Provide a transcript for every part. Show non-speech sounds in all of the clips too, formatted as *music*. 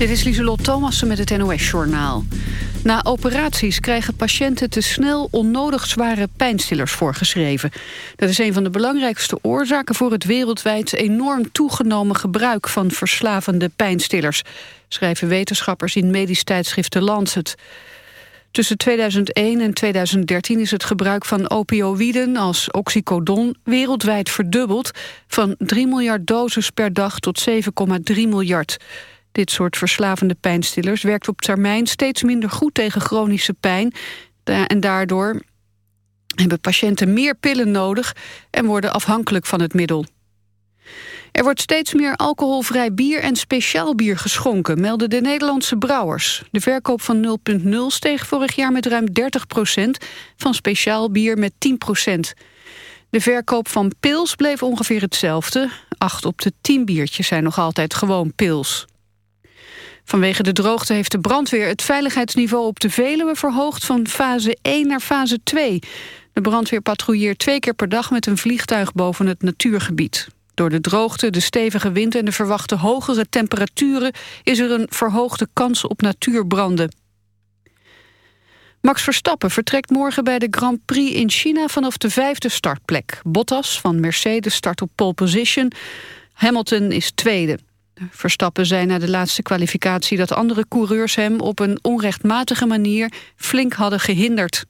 Dit is Lieselot Thomassen met het NOS-journaal. Na operaties krijgen patiënten te snel onnodig zware pijnstillers voorgeschreven. Dat is een van de belangrijkste oorzaken voor het wereldwijd enorm toegenomen gebruik van verslavende pijnstillers, schrijven wetenschappers in medisch tijdschrift The Lancet. Tussen 2001 en 2013 is het gebruik van opioïden als oxycodon wereldwijd verdubbeld van 3 miljard doses per dag tot 7,3 miljard. Dit soort verslavende pijnstillers werkt op termijn steeds minder goed tegen chronische pijn. En daardoor hebben patiënten meer pillen nodig en worden afhankelijk van het middel. Er wordt steeds meer alcoholvrij bier en speciaal bier geschonken, melden de Nederlandse brouwers. De verkoop van 0.0 steeg vorig jaar met ruim 30 procent, van speciaal bier met 10 procent. De verkoop van pils bleef ongeveer hetzelfde. Acht op de tien biertjes zijn nog altijd gewoon pils. Vanwege de droogte heeft de brandweer het veiligheidsniveau op de Veluwe verhoogd van fase 1 naar fase 2. De brandweer patrouilleert twee keer per dag met een vliegtuig boven het natuurgebied. Door de droogte, de stevige wind en de verwachte hogere temperaturen... is er een verhoogde kans op natuurbranden. Max Verstappen vertrekt morgen bij de Grand Prix in China... vanaf de vijfde startplek. Bottas van Mercedes start op pole position. Hamilton is tweede. Verstappen zei na de laatste kwalificatie dat andere coureurs hem op een onrechtmatige manier flink hadden gehinderd.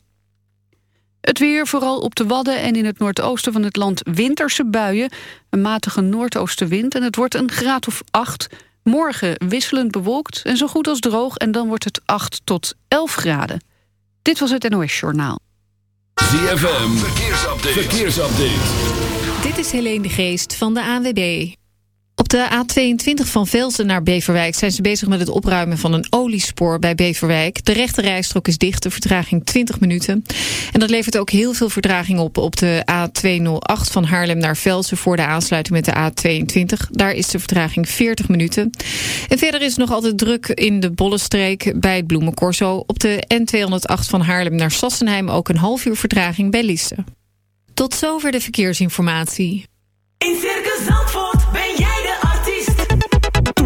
Het weer, vooral op de Wadden en in het noordoosten van het land winterse buien. Een matige noordoostenwind en het wordt een graad of 8. Morgen wisselend bewolkt en zo goed als droog en dan wordt het 8 tot 11 graden. Dit was het NOS Journaal. ZFM, verkeersupdate. verkeersupdate. Dit is Helene de Geest van de ANWB. De A22 van Velsen naar Beverwijk zijn ze bezig met het opruimen van een oliespoor bij Beverwijk. De rechte rijstrook is dicht, de vertraging 20 minuten. En dat levert ook heel veel vertraging op op de A208 van Haarlem naar Velsen voor de aansluiting met de A22. Daar is de vertraging 40 minuten. En verder is nog altijd druk in de Bollestreek bij het Bloemencorso. Op de N208 van Haarlem naar Sassenheim ook een half uur vertraging bij Lisse. Tot zover de verkeersinformatie. In Circus Zandvoort ben jij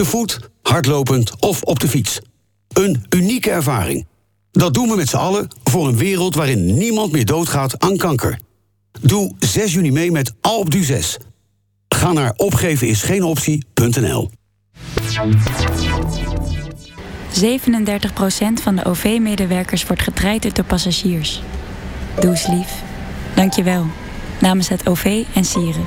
Te voet, hardlopend of op de fiets. Een unieke ervaring. Dat doen we met z'n allen voor een wereld waarin niemand meer doodgaat aan kanker. Doe 6 juni mee met Alp du 6. Ga naar opgevenisgeenoptie.nl 37% van de OV-medewerkers wordt getraind door passagiers. Doe eens lief. Dank je wel. Namens het OV en Sieren.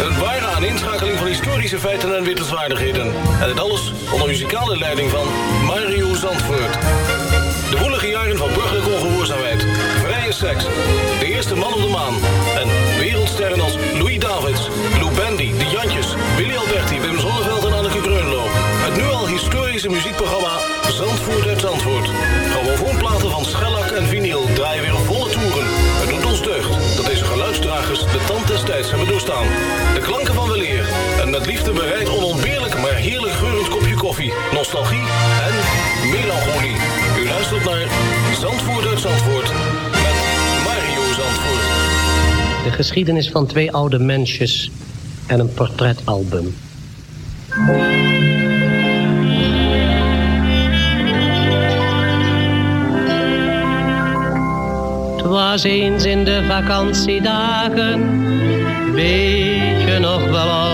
Een ware aaninschakeling van historische feiten en wittelswaardigheden. En dit alles onder muzikale leiding van Mario Zandvoort. De woelige jaren van burgerlijke ongehoorzaamheid, vrije seks, de eerste man op de maan... en wereldsterren als Louis Davids, Lou Bendy, De Jantjes, Willy Alberti, Wim Zonneveld en Anneke Greunlo. Het nu al historische muziekprogramma Zandvoort uit Zandvoort. Grammofoonplaten van schellak en vinyl draaien weer volle toeren. Het doet ons deugd dat deze geluidsdragers de tand des tijds hebben doorstaan. Liefde bereid onontbeerlijk maar heerlijk geurend kopje koffie, nostalgie en melancholie. U luistert naar Zandvoort uit Zandvoort met Mario Zandvoort. De geschiedenis van twee oude mensjes en een portretalbum. Was eens in de vakantiedagen, weet je nog wel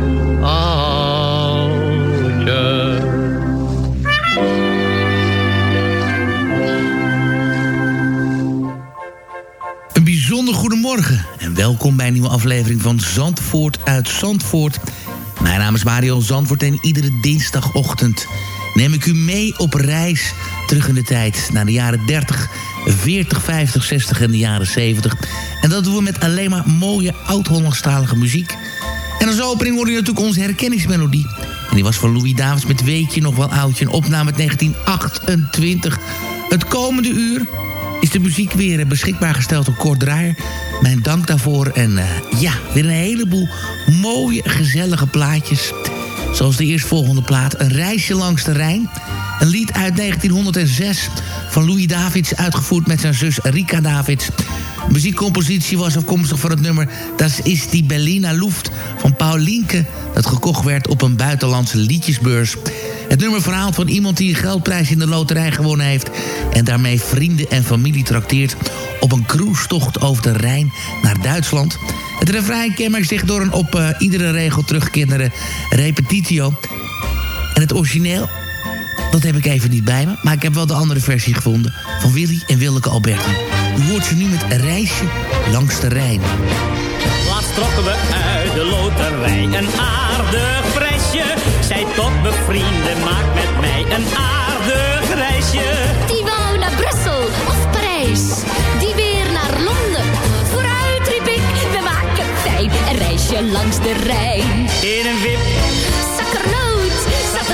welkom bij een nieuwe aflevering van Zandvoort uit Zandvoort. Mijn naam is Mario Zandvoort en iedere dinsdagochtend neem ik u mee op reis terug in de tijd naar de jaren 30, 40, 50, 60 en de jaren 70. En dat doen we met alleen maar mooie oud-Hollandstalige muziek. En als opening hoorde je natuurlijk onze herkenningsmelodie. En die was van Louis Davids met Weetje nog wel oudje. Een opname uit 1928. Het komende uur is de muziek weer eh, beschikbaar gesteld door Kort Draaier. Mijn dank daarvoor. En eh, ja, weer een heleboel mooie, gezellige plaatjes. Zoals de eerstvolgende plaat, Een reisje langs de Rijn. Een lied uit 1906 van Louis Davids, uitgevoerd met zijn zus Rika Davids. De muziekcompositie was afkomstig van het nummer Das is die Berliner Luft van Paul Linke... dat gekocht werd op een buitenlandse liedjesbeurs. Het nummer verhaalt van iemand die een geldprijs in de loterij gewonnen heeft... en daarmee vrienden en familie trakteert op een cruisetocht over de Rijn naar Duitsland. Het refrein kenmerkt zich door een op eh, iedere regel terugkerende En het origineel, dat heb ik even niet bij me... maar ik heb wel de andere versie gevonden van Willy en Willeke Alberti. U hoort ze nu met een reisje langs de Rijn. Laatst trokken we uit de loterij een aardig prijsje. Zij tot bevrienden, maak met mij een aardig reisje. Die wou naar Brussel of Parijs, die weer naar Londen. Vooruit riep ik, we maken fijn een reisje langs de Rijn. In een wip,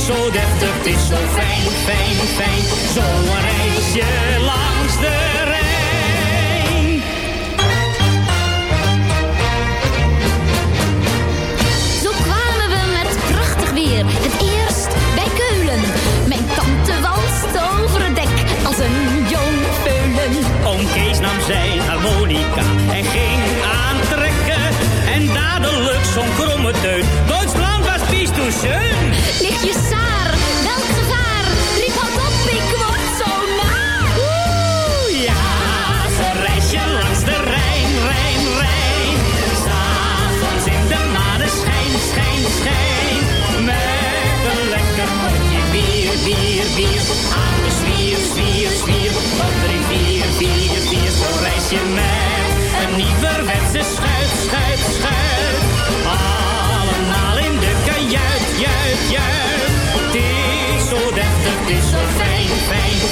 is zo deftig, het is zo fijn, fijn, fijn. Zo'n reisje langs de Rijn. Zo kwamen we met prachtig weer, het eerst bij Keulen. Mijn tante walst over het dek als een jong peulen. Oom Kees nam zijn harmonica en ging aantrekken. En dadelijk zo'n kromme teut. Deftig, het is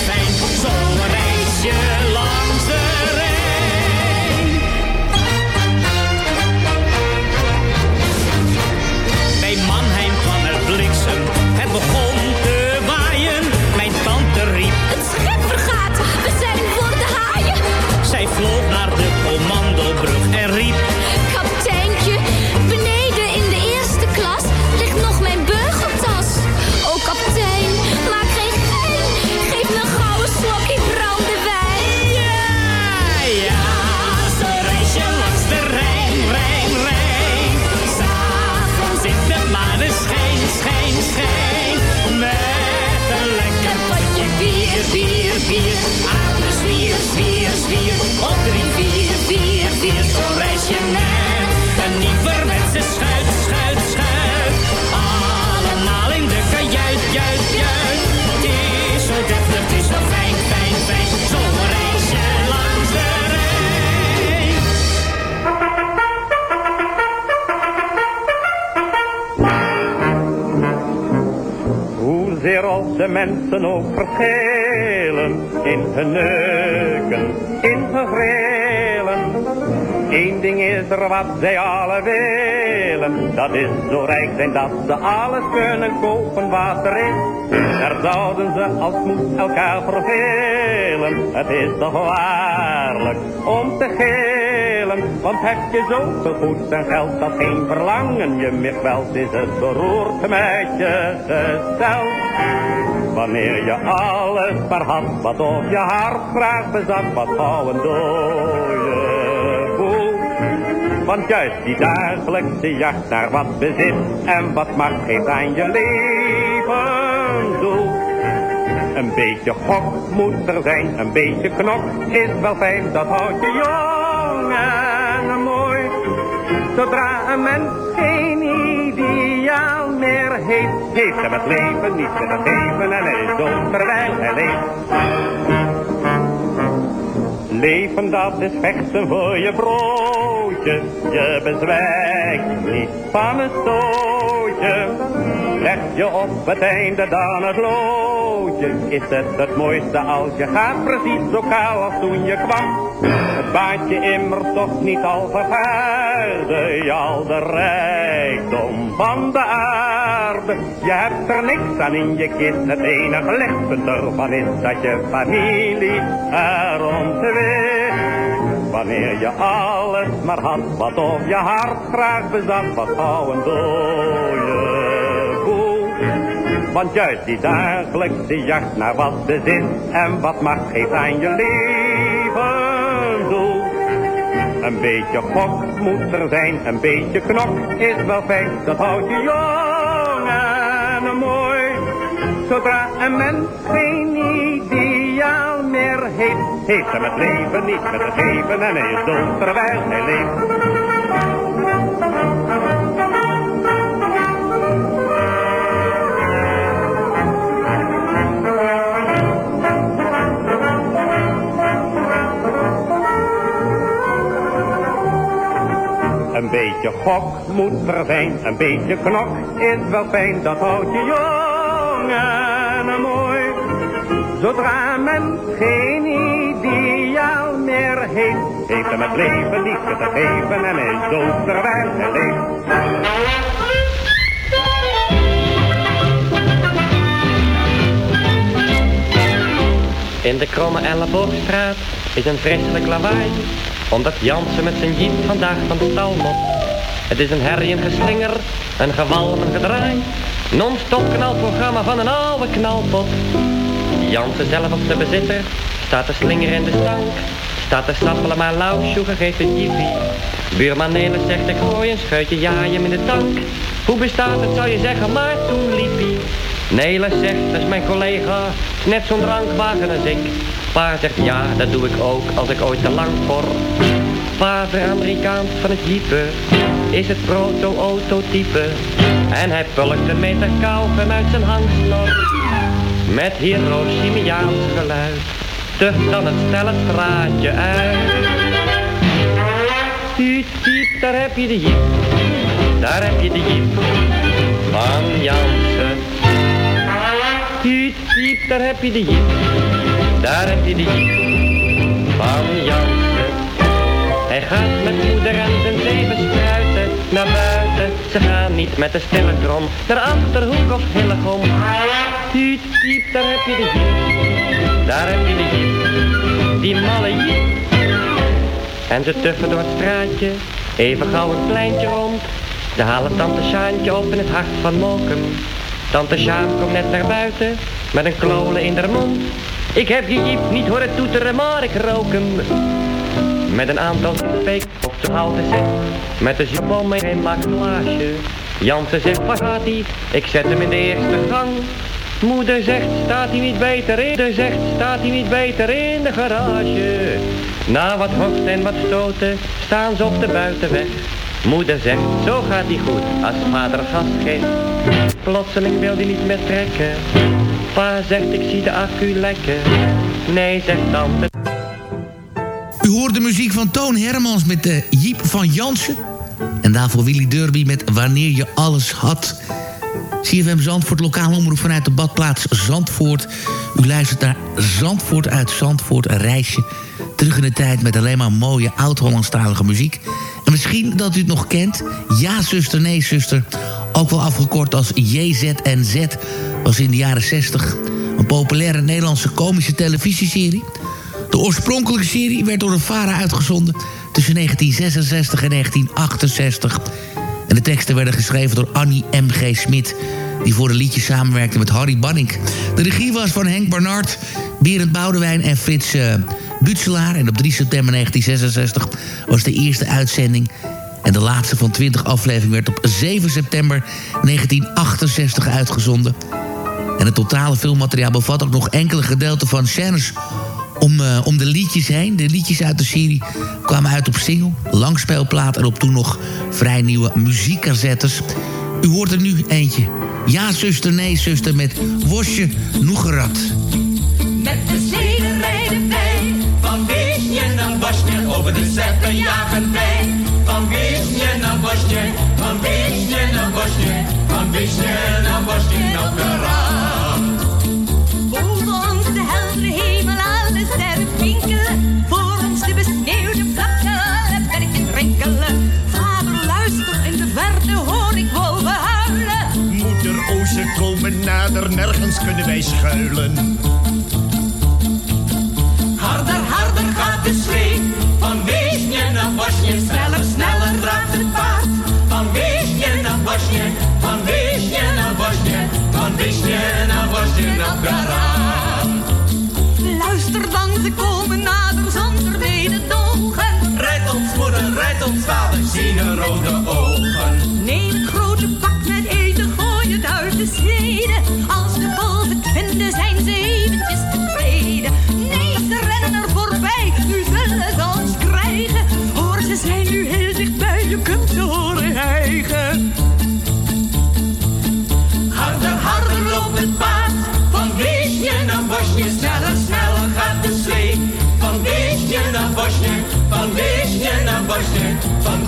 mensen ook verschillen in hun neuken, in hun grillen. Eén ding is er wat zij alle willen, dat is zo rijk zijn dat ze alles kunnen kopen wat er is. Daar zouden ze als moed elkaar vervelen, het is toch waarlijk om te gillen. Want heb je zoveel goed en geld dat geen verlangen je meer kwelt, is het beroerd met je gesteld. Wanneer je alles maar had, wat op je hart graag bezat, wat gauw een dooie voelt. Want juist die dagelijkse jacht naar wat bezit en wat macht geeft aan je leven doel. Een beetje gok moet er zijn, een beetje knok is wel fijn, dat houdt je jong en mooi. Zodra een mens geen ideaal meer heeft, heeft hem het leven niet te geven en hij is dood hij leeft. Leven dat is vechten voor je broodje, je bezwijkt niet van een stootje. Leg je op het einde dan het loodje is het het mooiste als je gaat precies zo kaal als toen je kwam. Het baantje immer toch niet al vervaarde je al de rijkdom van de aarde. Je hebt er niks aan in je kist, het enige lichtpunt ervan is dat je familie er om te. Wanneer je alles maar had, wat op je hart graag bezat, wat gauw een koe. Want juist die dagelijkse jacht naar wat bezit en wat macht geeft aan je leven doel. Een beetje gok moet er zijn, een beetje knok is wel fijn, dat houdt je jong en mooi. Zodra een mens geen ideaal meer heeft, heeft hem het leven niet met het geven en is dood terwijl hij. Een beetje gok moet er zijn, een beetje knok is wel fijn, dat houdt je jong en mooi. Zodra men geen ideaal meer heeft, heeft hem het leven niet te geven en is dood terwijl hij leeft. In de kromme elleboogstraat is een vreselijk lawaai, omdat Jansen met zijn jeep vandaag van de stal moet. Het is een herrie, een geslinger, een gewalm, een gedraai. Non-stop knalprogramma van een oude knalpot. Jansen zelf op de bezitter, staat de slinger in de stank. Staat te sappelen maar lauw, sjoegen geeft een jiepie. Buurman Nelis zegt ik gooi een scheutje, ja hem in de tank. Hoe bestaat het zou je zeggen, maar toen liep hij. Nelis zegt, dat is mijn collega, net zo'n drankwagen als ik. Zegt ja, dat doe ik ook als ik ooit te lang voor. Vader Amerikaans van het jeepen is het proto-autotype. En hij pulkt een meter uit zijn hangsnor. Met Hiroshimiaans geluid, tucht dan het snelle straatje uit. Piet, piet, daar heb je de jeep, daar heb je de jeep van Jansen. Piet, piet, daar heb je de jeep, daar heb je de jeep van Jansen. Hij gaat met moeder en zijn zeven spruiten naar buiten. Ze gaan niet met de stille krom naar Achterhoek of Hillegom. Piet, piet, daar heb je de jeep, daar heb je de jeep, die malle jeep. En ze tuffen door het straatje, even gauw een pleintje rond. Ze halen tante Sjaantje op in het hart van Mokum. Tante Sjaan komt net naar buiten, met een klolen in haar mond. Ik heb je jeep niet horen toeteren, maar ik rook hem. Met een aantal peek op zijn houten zet. Met een japon mee geen makelage. Jansen zegt, waar gaat hij? Ik zet hem in de eerste gang. Moeder zegt, staat hij niet beter in? Moeder zegt, staat hij niet beter in de garage? Na wat horst en wat stoten, staan ze op de buitenweg. Moeder zegt, zo gaat hij goed, als vader gas geeft. Plotseling wil hij niet meer trekken. Pa zegt, ik zie de accu lekken. Nee, zegt tante. U hoort de muziek van Toon Hermans met de Jeep van Jansen. En daarvoor Willy Derby met Wanneer je alles had. CFM Zandvoort, lokale omroep vanuit de badplaats Zandvoort. U luistert naar Zandvoort uit Zandvoort, een reisje terug in de tijd... met alleen maar mooie oud-Hollandstalige muziek. En misschien dat u het nog kent. Ja, zuster, nee, zuster. Ook wel afgekort als JZNZ. Was in de jaren 60 een populaire Nederlandse komische televisieserie... De oorspronkelijke serie werd door de VARA uitgezonden tussen 1966 en 1968. En de teksten werden geschreven door Annie M.G. Smit... die voor de liedjes samenwerkte met Harry Banning. De regie was van Henk Barnard, Berend Boudewijn en Frits uh, Butselaar. En op 3 september 1966 was de eerste uitzending... En de laatste van 20 afleveringen werd op 7 september 1968 uitgezonden. En het totale filmmateriaal bevat ook nog enkele gedeelten van scènes om, uh, om de liedjes heen. De liedjes uit de serie kwamen uit op single, langspeelplaat... en op toen nog vrij nieuwe muziekcassettes. U hoort er nu eentje. Ja, zuster, nee, zuster, met Wosje Noegerat. Met de zeden rijden wij, van Weesje naar Bosje, over de zetten jagen wij być nie na Bośnie, mam być nie na Bośnie, mam być nie na Bośnie, na Ferrari. Voor ons de heldere hemel, alle sterren twinkelen. Voor ons de besneeuwde vlakte, het bergen rinkelen. Vader, luister, in de verte hoor ik wolven huilen. Moeder, o, komen nader, nergens kunnen wij schuilen. Harder, harder gaat de schrik. właśnie, pan wyśnie nam właśnie, pan wyśnie nam naar na. Luister dan, ze komen nader zonder mededogen. Rijd ons moeder, rijd ons vader, zien rode ogen. Neem het grote pak met eten, gooi het uit de snede. Als de wolven zijn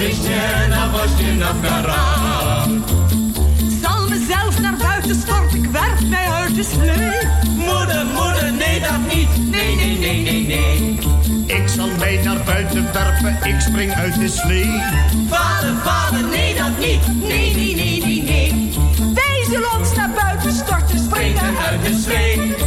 beetje naar Washington verraad. Zal mezelf naar buiten storten, ik werf mij uit de slee. Moeder, moeder, nee dat niet, nee, nee, nee, nee, nee. Ik zal mij naar buiten werpen, ik spring uit de slee. Vader, vader, nee dat niet, nee, nee, nee, nee, nee. Wij zullen ons naar buiten storten, springen uit de slee.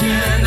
Yeah.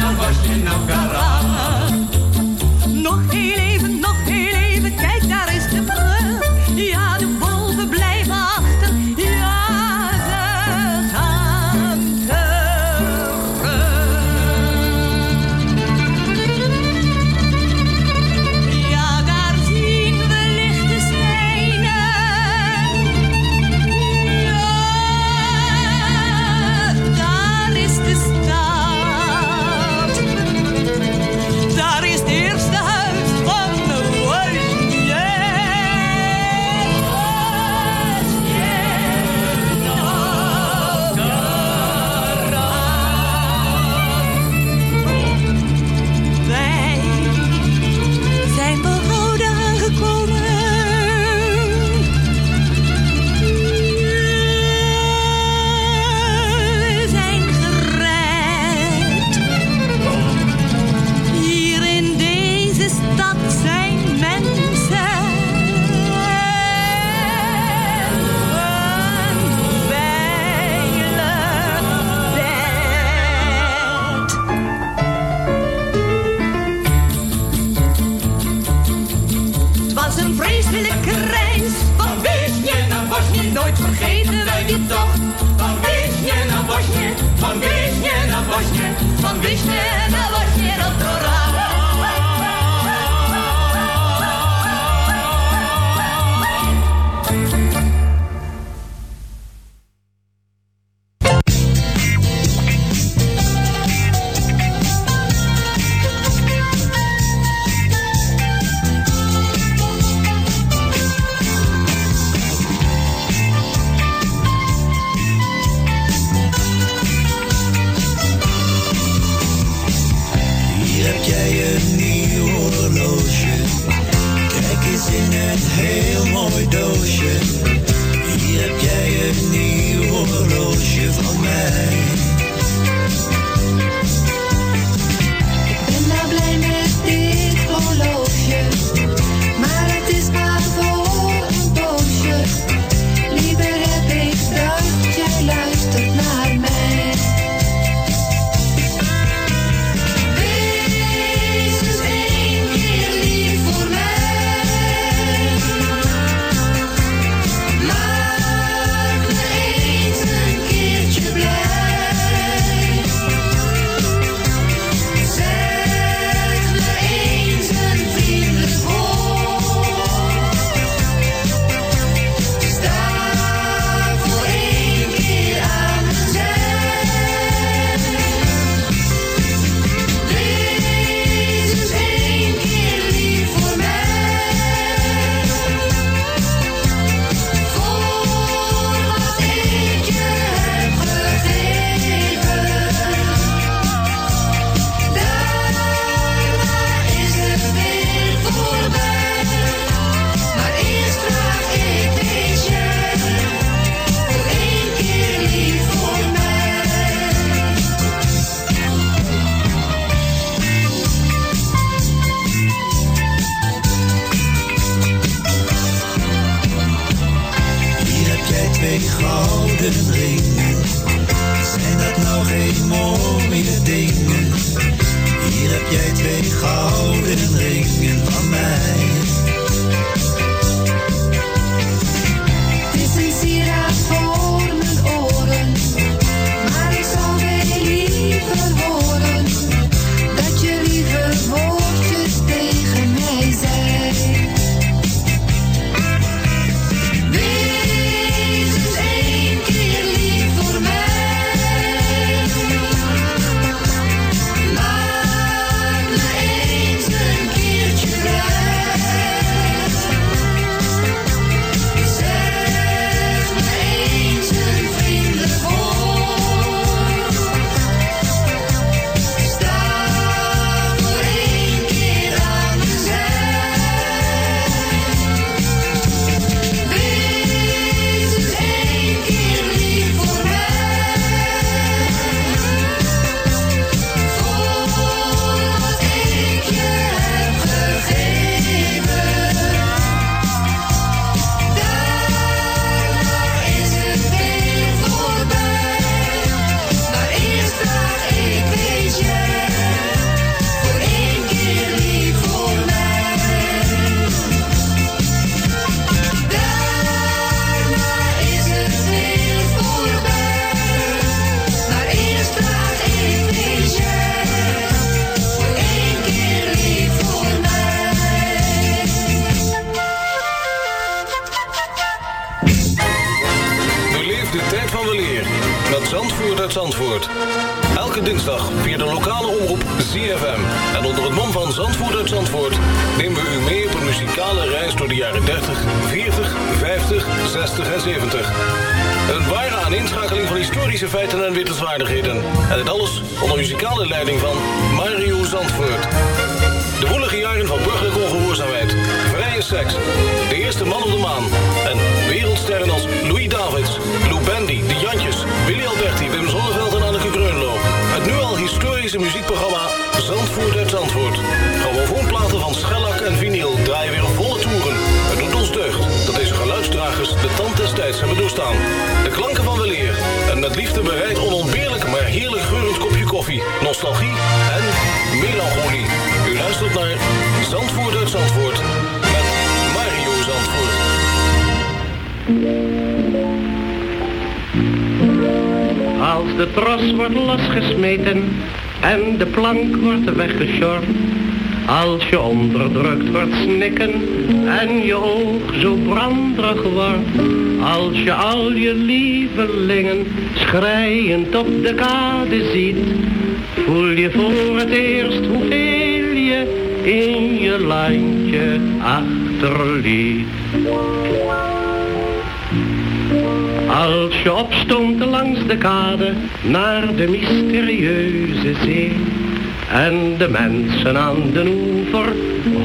Als de tros wordt losgesmeten en de plank wordt weggesjord. Als je onderdrukt wordt snikken en je oog zo branderig wordt. Als je al je lievelingen schreiend op de kade ziet. Voel je voor het eerst hoeveel je in je landje achterliet. Als je opstond langs de kade naar de mysterieuze zee. En de mensen aan de oever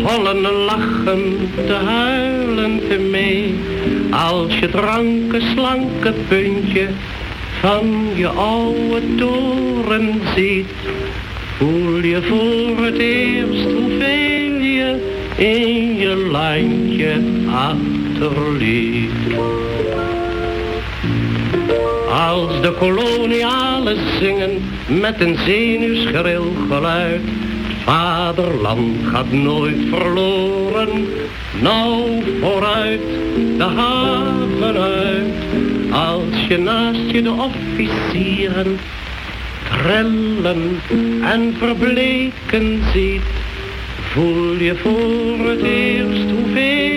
hollen lachen te huilen te mee. Als je het ranke slanke puntje van je oude toren ziet. Voel je voor het eerst hoeveel je in je landje achterliet. Als de kolonialen zingen met een zenuwschril geluid. Vaderland gaat nooit verloren, nou vooruit de haven uit. Als je naast je de officieren trillen en verbleken ziet. Voel je voor het eerst hoeveel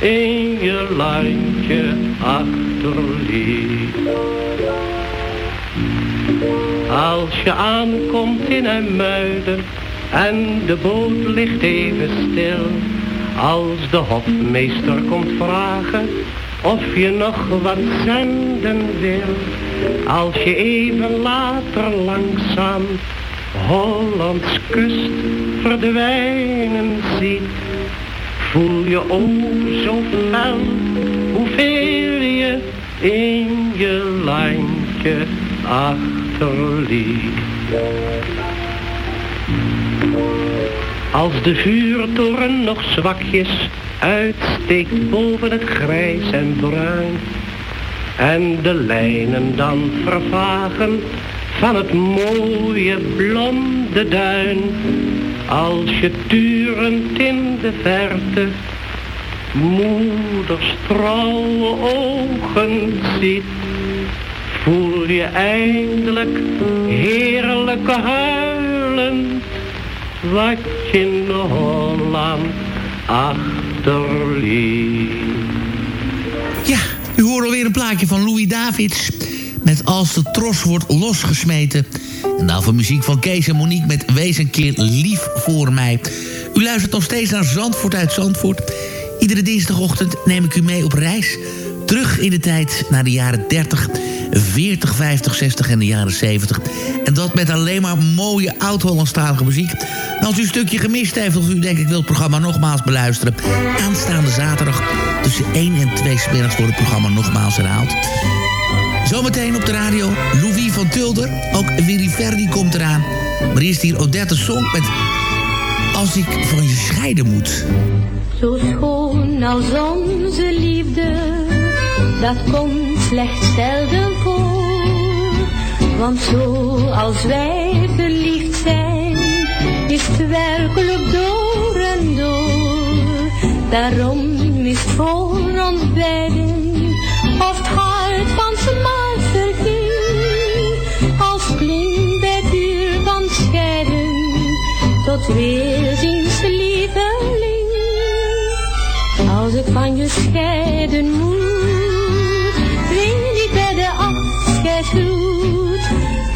in je landje achterliet. Als je aankomt in een muiden en de boot ligt even stil. Als de hofmeester komt vragen of je nog wat zenden wil. Als je even later langzaam Hollands kust verdwijnen ziet. Voel je ook zo fel hoeveel je in je landje achterliet. Als de vuurtoren nog zwakjes uitsteekt boven het grijs en bruin. En de lijnen dan vervagen van het mooie blonde duin. Als je turend in de verte moeders trouwe ogen ziet. Voel je eindelijk heerlijke huilen wat je in Holland achterliet. Ja, u hoort alweer een plaatje van Louis Davids... met Als de tros wordt losgesmeten. En van muziek van Kees en Monique met Wees een keer lief voor mij. U luistert nog steeds naar Zandvoort uit Zandvoort. Iedere dinsdagochtend neem ik u mee op reis... terug in de tijd naar de jaren 30... 40, 50, 60 en de jaren 70. En dat met alleen maar mooie oud-Hollandstalige muziek. Als u een stukje gemist heeft of u denkt ik wil het programma nogmaals beluisteren... aanstaande zaterdag tussen 1 en 2 smiddags wordt het programma nogmaals herhaald. Zometeen op de radio Louis van Tulder. Ook Willy Verdi komt eraan. Maar eerst hier Odette Song met Als ik van je scheiden moet. Zo schoon als onze liefde, dat komt slechts zelden voor. Want zo als wij verliefd zijn, is het werkelijk door en door. Daarom is het voor ons beiden, weerziens lieveling. Als ik van je scheiden moet, ween niet bij de afscheidsgroet.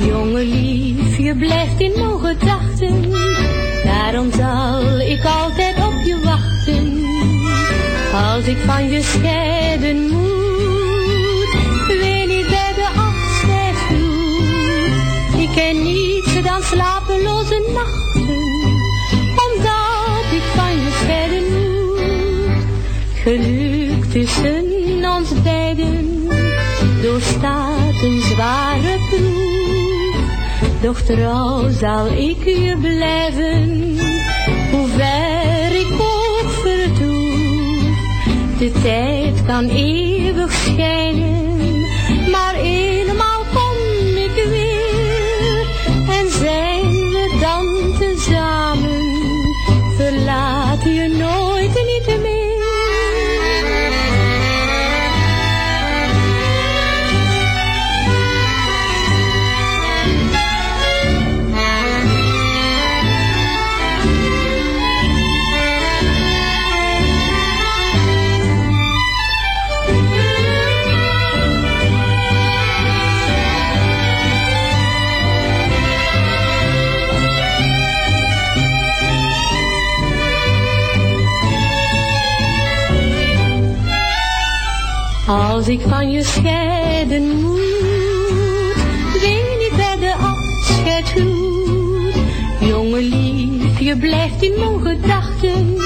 Jonge lief, je blijft in mijn gedachten, daarom zal ik altijd op je wachten. Als ik van je scheiden moet, ween niet bij de afscheidsgroet. Ik ken niets dan slapeloze nachten, Geluk tussen ons beiden doorstaat een zware proef. Doch trouw zal ik hier blijven, hoe ver ik ook vertoef. De tijd kan eeuwig schijnen, Als ik van je scheiden moet, ween niet bij de afscheid goed. Jonge lief, je blijft in mijn gedachten,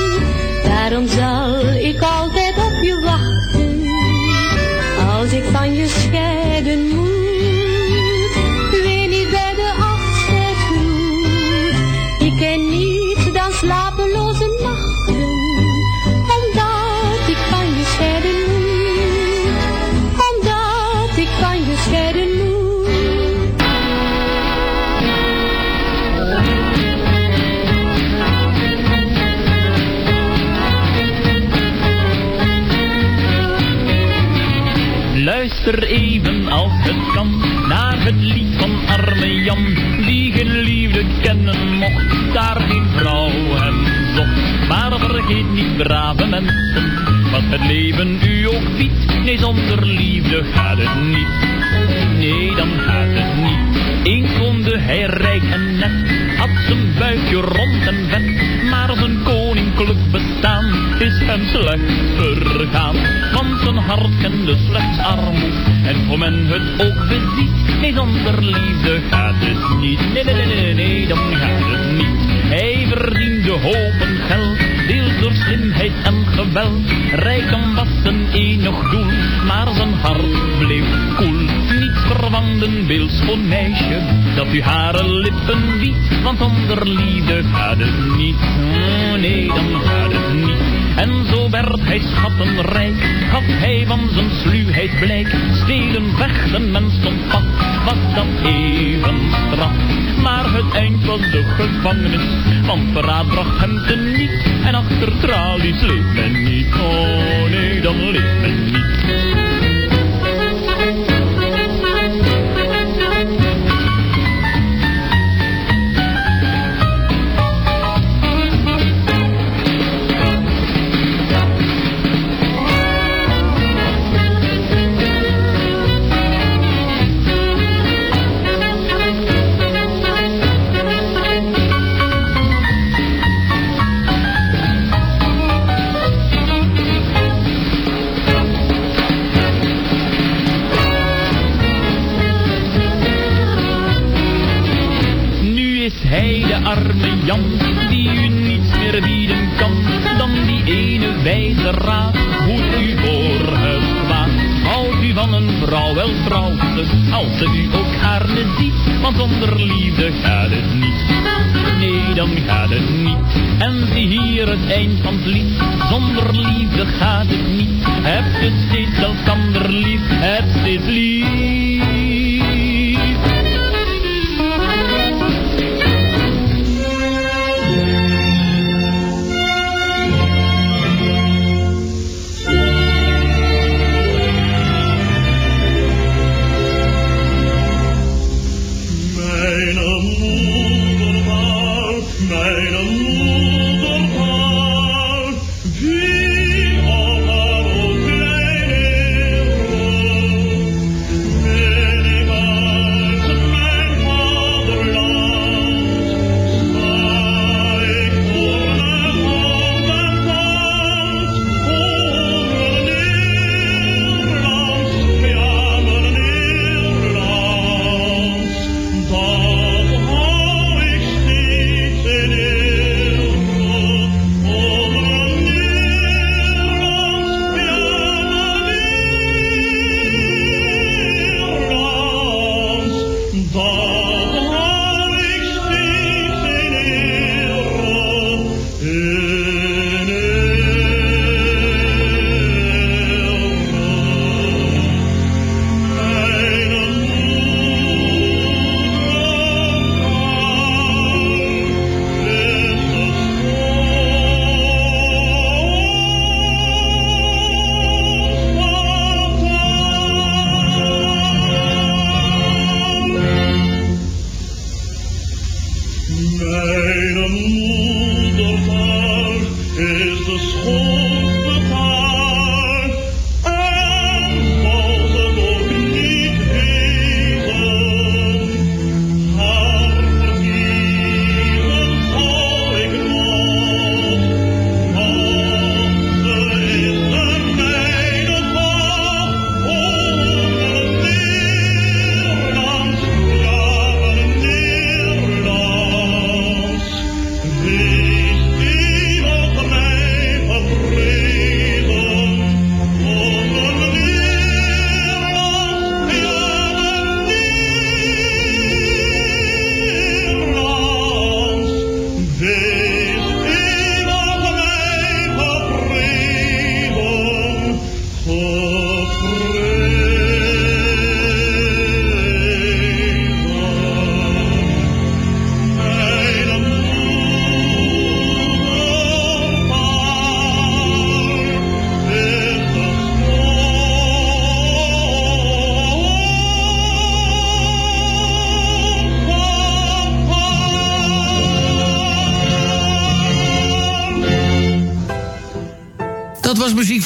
daarom zal ik altijd kan naar het lied van arme Jan, die geen liefde kennen mocht, daar geen vrouw hem zocht. Maar vergeet niet, brave mensen, wat het leven u ook biedt. Nee, zonder liefde gaat het niet. Nee, dan gaat het niet. Eens woonde hij rijk en net, had zijn buikje rond en vet. Maar zijn koninklijk bestaan is hem slecht vergaan. Zijn hart kende slechts armoed. En hoe men het ook beziet, nee, zonder gaat het niet. Nee, nee, nee, nee, nee, dan gaat het niet. Hij verdiende hopen geld, deels door slimheid en geweld. Rijkdom was zijn enig doel, maar zijn hart bleef koel. Niets vervangt een beeldschoon meisje, dat u hare lippen biedt. Want zonder gaat het niet, oh, nee, dan gaat het niet. En zo werd hij schattenrijk, gaf hij van zijn sluwheid blijk. Stelen, vechten, men stond was dat even straf. Maar het eind was de gevangenis, want verraad bracht hem te niet. En achter tralies leeft men niet, oh nee, dan leeft men niet.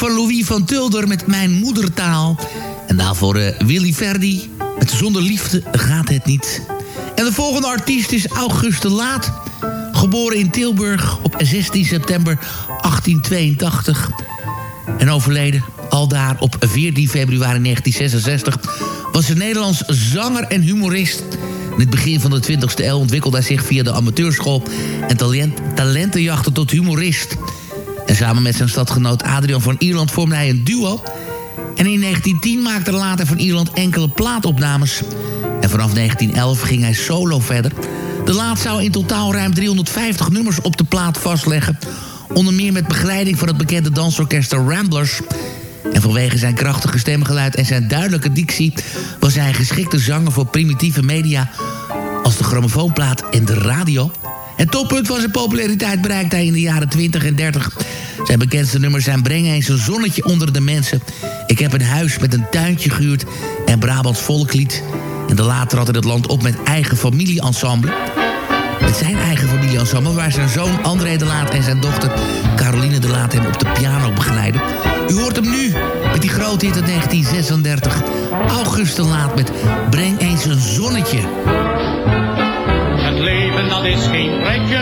Van Louis van Tulder met Mijn Moedertaal. En daarvoor eh, Willy Verdi met Zonder Liefde gaat het niet. En de volgende artiest is Auguste Laat. Geboren in Tilburg op 16 september 1882. En overleden aldaar op 14 februari 1966... was een Nederlands zanger en humorist... In het begin van de 20e eeuw ontwikkelde hij zich via de amateurschool... en talent, talentenjachten tot humorist. En samen met zijn stadgenoot Adrian van Ierland vormde hij een duo. En in 1910 maakte later van Ierland enkele plaatopnames. En vanaf 1911 ging hij solo verder. De laat zou in totaal ruim 350 nummers op de plaat vastleggen... Onder meer met begeleiding van het bekende dansorkest Ramblers. En vanwege zijn krachtige stemgeluid en zijn duidelijke dictie... was hij geschikte zanger voor primitieve media... als de grammofoonplaat en de radio. Het toppunt van zijn populariteit bereikte hij in de jaren 20 en 30. Zijn bekendste nummers zijn Breng eens een zonnetje onder de mensen... Ik heb een huis met een tuintje gehuurd en Brabants volklied... En de later had hij het land op met eigen familieensemble. Met zijn eigen familieensemble... waar zijn zoon André de Laat en zijn dochter Caroline de Laat hem op de piano begeleiden. U hoort hem nu met die grote hit uit 1936. August de Laat met Breng eens een zonnetje. Leven dat is geen pretje,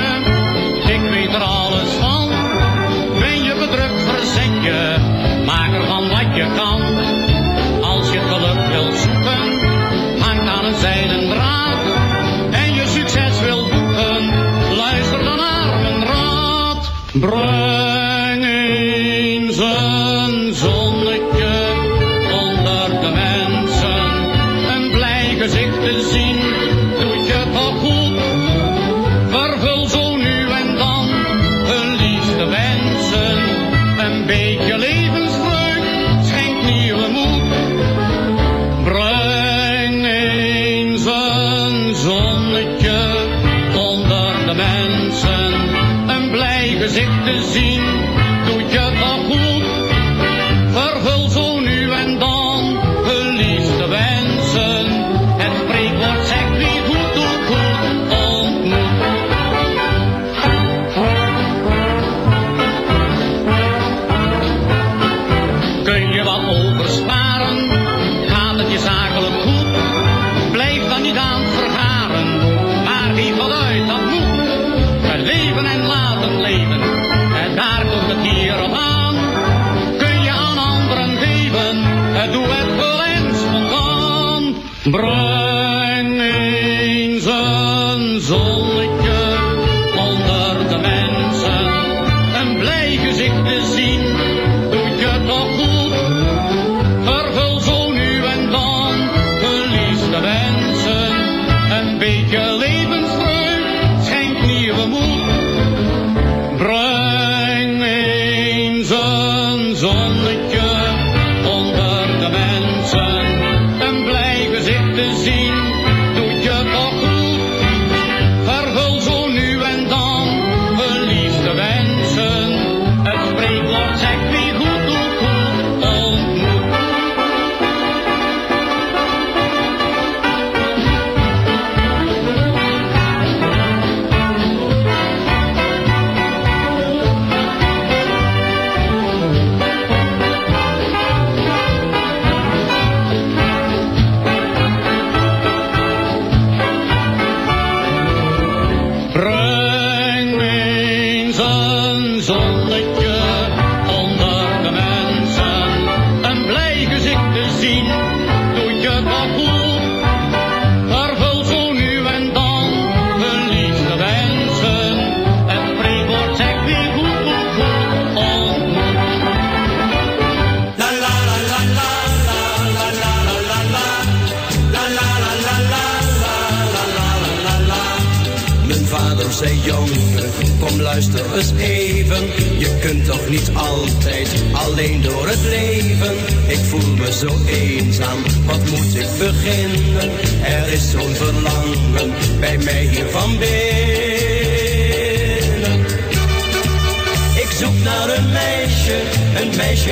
ik weet er alles van. Ben je bedrukt, verzet je, maak ervan wat je kan. Als je geluk wilt zoeken, hangt aan een zijden draad. En je succes wilt boeken, luister dan naar mijn raad. Breng eens een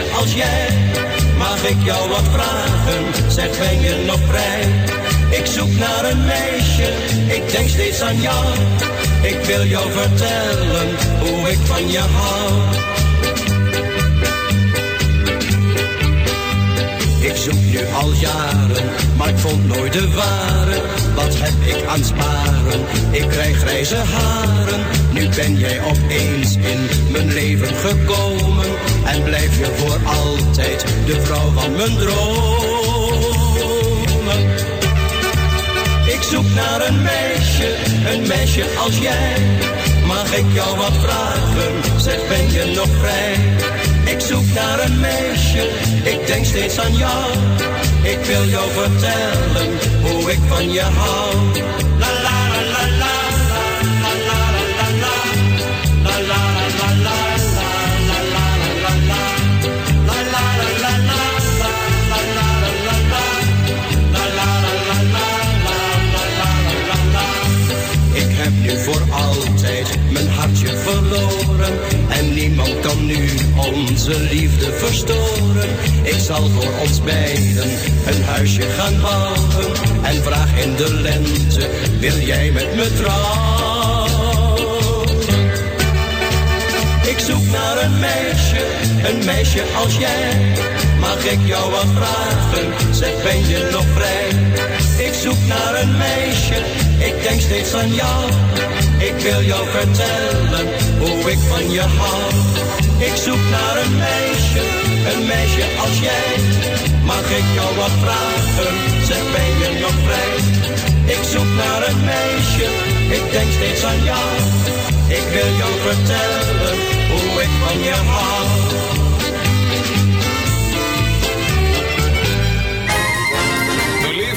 als jij. Mag ik jou wat vragen? Zeg, ben je nog vrij? Ik zoek naar een meisje, ik denk steeds aan jou. Ik wil jou vertellen hoe ik van je hou. Ik zoek nu al jaren, maar ik vond nooit de ware. Wat heb ik aan sparen? Ik krijg grijze haren. Nu ben jij opeens in mijn leven gekomen. En blijf je voor altijd de vrouw van mijn dromen. Ik zoek naar een meisje, een meisje als jij. Mag ik jou wat vragen? Zeg, ben je nog vrij? Ik zoek naar een meisje, ik denk steeds aan jou. Ik wil jou vertellen hoe ik van je hou. Onze liefde verstoren. Ik zal voor ons beiden een huisje gaan bouwen. En vraag in de lente, wil jij met me trouwen? Ik zoek naar een meisje, een meisje als jij. Mag ik jou wat vragen, zeg ben je nog vrij? Ik zoek naar een meisje, ik denk steeds aan jou. Ik wil jou vertellen hoe ik van je hou. Ik zoek naar een meisje, een meisje als jij. Mag ik jou wat vragen, zeg ben je nog vrij? Ik zoek naar een meisje, ik denk steeds aan jou. Ik wil jou vertellen hoe ik van je hou.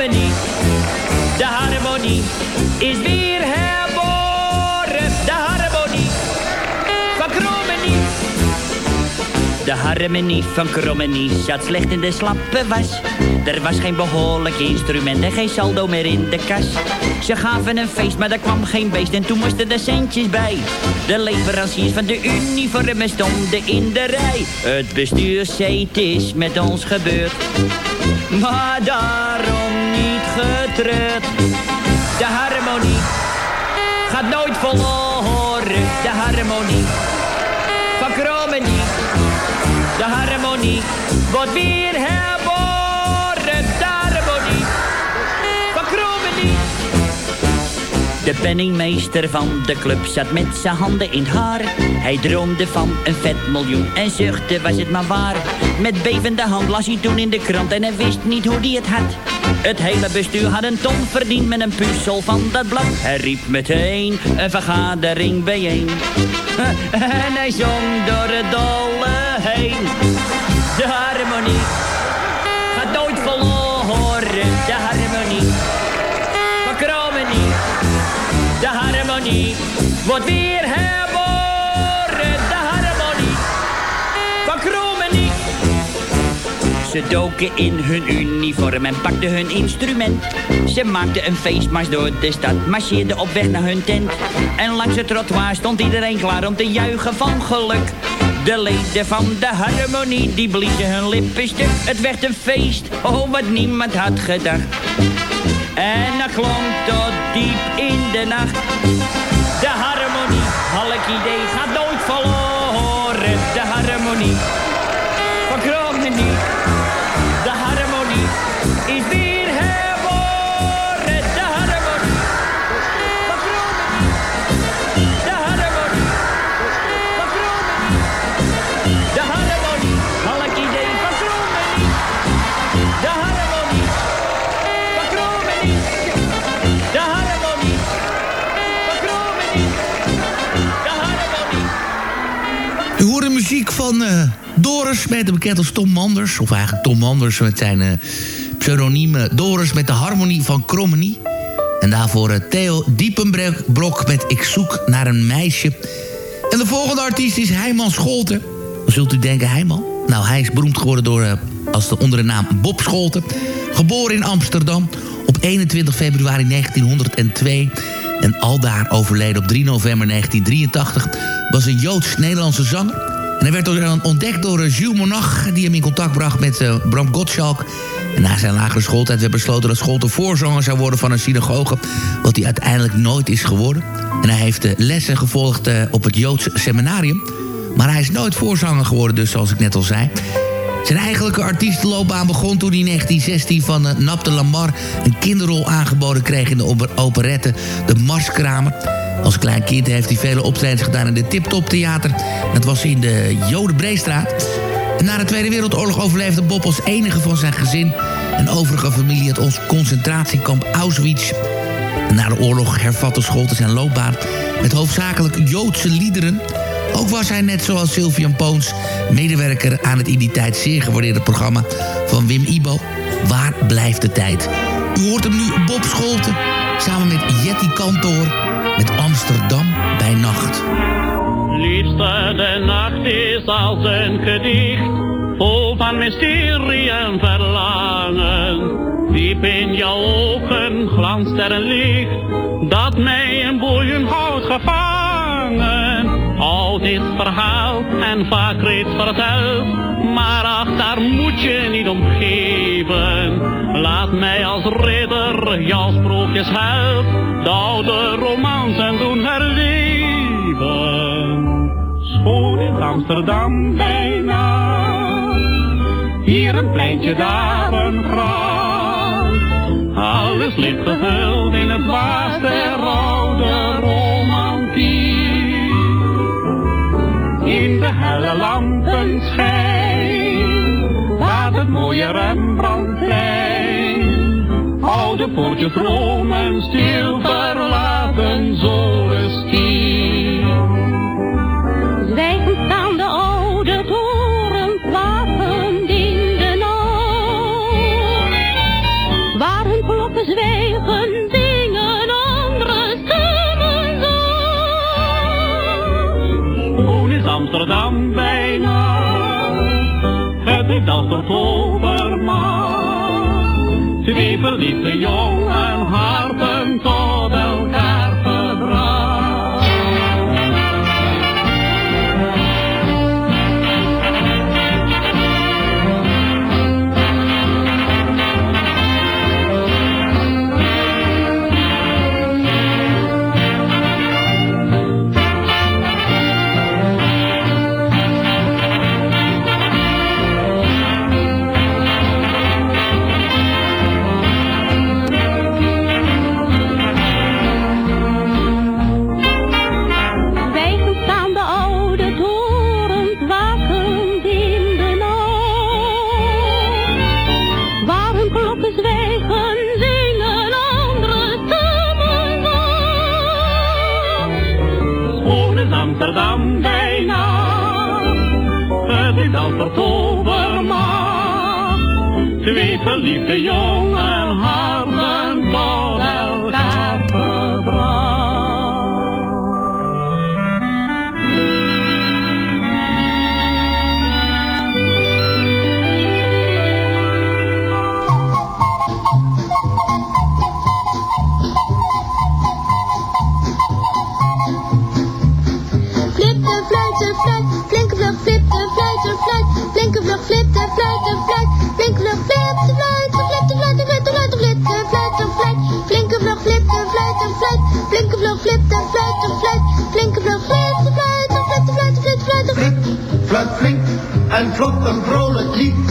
Kromenie. De harmonie is weer herboren. De harmonie van Kromenie. De harmonie van Krommenie zat slecht in de slappe was. Er was geen behoorlijk instrument en geen saldo meer in de kas. Ze gaven een feest, maar er kwam geen beest en toen moesten er centjes bij. De leveranciers van de uniformen stonden in de rij. Het bestuur zei het is met ons gebeurd. Maar daarom De harmonie gaat nooit verloren. De harmonie van Krommenie. De harmonie wordt weer. De penningmeester van de club zat met zijn handen in het haar. Hij droomde van een vet miljoen en zuchtte was het maar waar. Met bevende hand las hij toen in de krant en hij wist niet hoe hij het had. Het hele bestuur had een ton verdiend met een puzzel van dat blad. Hij riep meteen een vergadering bijeen. *laughs* En hij zong door het dolle heen. De harmonie wordt weer herboren. De harmonie van Kromenie. Ze doken in hun uniform en pakten hun instrument. Ze maakten een feestmars door de stad, marcheerden op weg naar hun tent. En langs het trottoir stond iedereen klaar om te juichen van geluk. De leden van de harmonie, die bliezen hun lippen stuk. Het werd een feest, oh wat niemand had gedacht. En dat klonk tot diep in de nacht. De harmonie, halk idee, gaat nooit verloren. De harmonie, van Krommenie. De van eh, Doris, beter bekend als Tom Manders. Of eigenlijk Tom Manders met zijn eh pseudoniem Doris met de harmonie van Krommenie. En daarvoor eh, Theo Diepenbrok met Ik zoek naar een meisje. En de volgende artiest is Heiman Scholten. Zult u denken, Heiman? Nou, hij is beroemd geworden door, als de onder de naam Bob Scholten. Geboren in Amsterdam op 21 februari 1902 En aldaar overleden op 3 november 1983 was een Joods-Nederlandse zanger. En hij werd ontdekt door eh, Jules Monach... die hem in contact bracht met uh, Bram Gottschalk. Na zijn lagere schooltijd werd besloten dat Scholte voorzanger zou worden van een synagoge... wat hij uiteindelijk nooit is geworden. En hij heeft uh, lessen gevolgd op het Joods seminarium. Maar hij is nooit voorzanger geworden, dus zoals ik net al zei. Zijn eigenlijke artiestenloopbaan begon toen hij in 1916 van uh, Nap de Lamar... een kinderrol aangeboden kreeg in de operette De Marskramer. Als klein kind heeft hij vele optredens gedaan in de Tip Top Theater. Dat was in de Jodenbreestraat. En na de Tweede Wereldoorlog overleefde Bob als enige van zijn gezin... en overige familie het ons concentratiekamp Auschwitz. Na de oorlog hervatte Scholte zijn loopbaan... met hoofdzakelijk Joodse liederen... Ook was hij net zoals Sylvian Poons medewerker aan het in die tijd zeer gewaardeerde programma van Wim Ibo. Waar blijft de tijd? U hoort hem nu Bob Scholten samen met Jetty Kantoor met Amsterdam bij nacht. Liefste, de nacht is als een gedicht, vol van mysterie en verlangen. Diep in jouw ogen glanst er een licht, dat mij een boeien houdt gevangen. Oud is verhaal en vaak reeds verteld, maar ach, daar moet je niet om geven. Laat mij als ridder jouw sprookjes help, de oude romans en doen herleven. Schoon is Amsterdam bijna, hier een pleintje, daar een. Alles ligt gehuld in het waas helle lampen schijn, laat het mooie Rembrandtplein. Oude poortjes dromen stil Leave the young and hard. En vlot een vrolijk lied. Als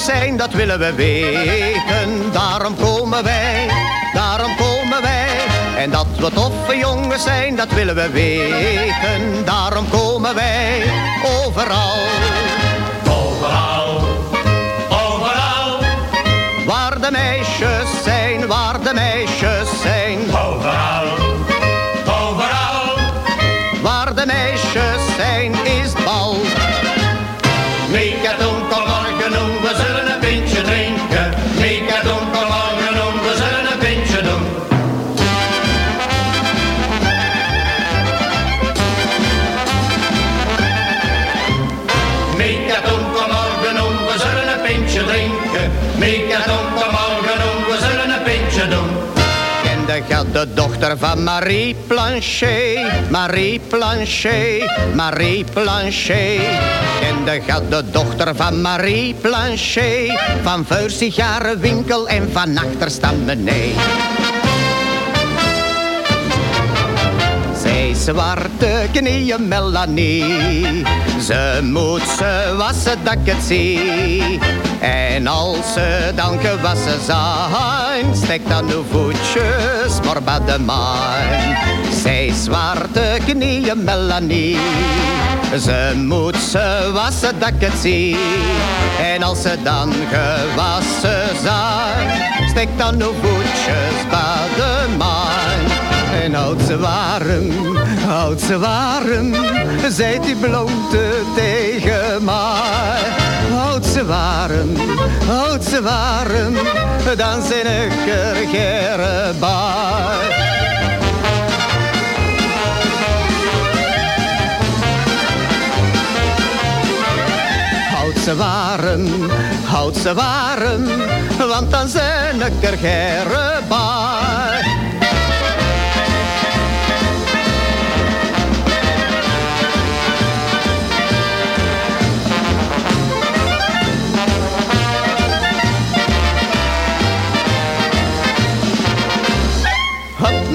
zijn, dat willen we weten. Daarom komen wij, daarom komen wij. En dat we toffe jongens zijn, dat willen we weten. Daarom komen wij overal. Overal, overal. Waar de meisjes zijn, waar de meisjes zijn. Overal. De dochter van Marie Planchet, Marie Planchet, Marie Planchet. Kende gaat de dochter van Marie Planchet, van vuur sigarenwinkel en van achterstammenee. Zwarte knieën Melanie, ze moet ze wassen dat ik het zie. En als ze dan gewassen zijn, steekt dan uw voetjes maar bij de maan. Zij zwarte knieën Melanie, ze moet ze wassen dat ik het zie. En als ze dan gewassen zijn, steekt dan uw voetjes bij de. En houd ze warm, houd ze warm, zijt die blote tegen mij. Houd ze warm, houd ze warm, dan zijn ik er. Houd ze warm, houd ze warm, want dan zijn ik er gere.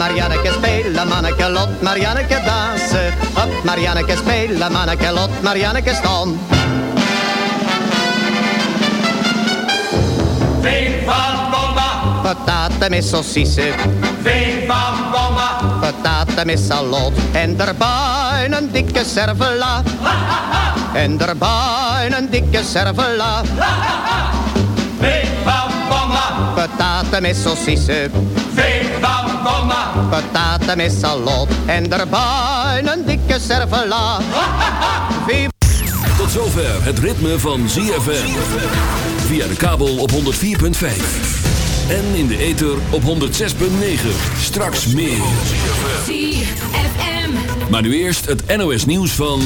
Marianneke spelen, manneke lot, Marianneke dansen. Hop, Marianneke spelen, manneke lot, Marianneke staan. Veen van bomba, Pataten met saucissen, veen van bomba. pataten met salot. En daarbij een dikke servela. En daarbij een dikke servela. Veen van bomba, Pataten met saucissen, veen van pataten met salot. En daarbij een dikke servela. Viva *laughs* Tot zover het ritme van ZFM. Via de kabel op 104.5. En in de ether op 106.9. Straks meer. Maar nu eerst het NOS nieuws van...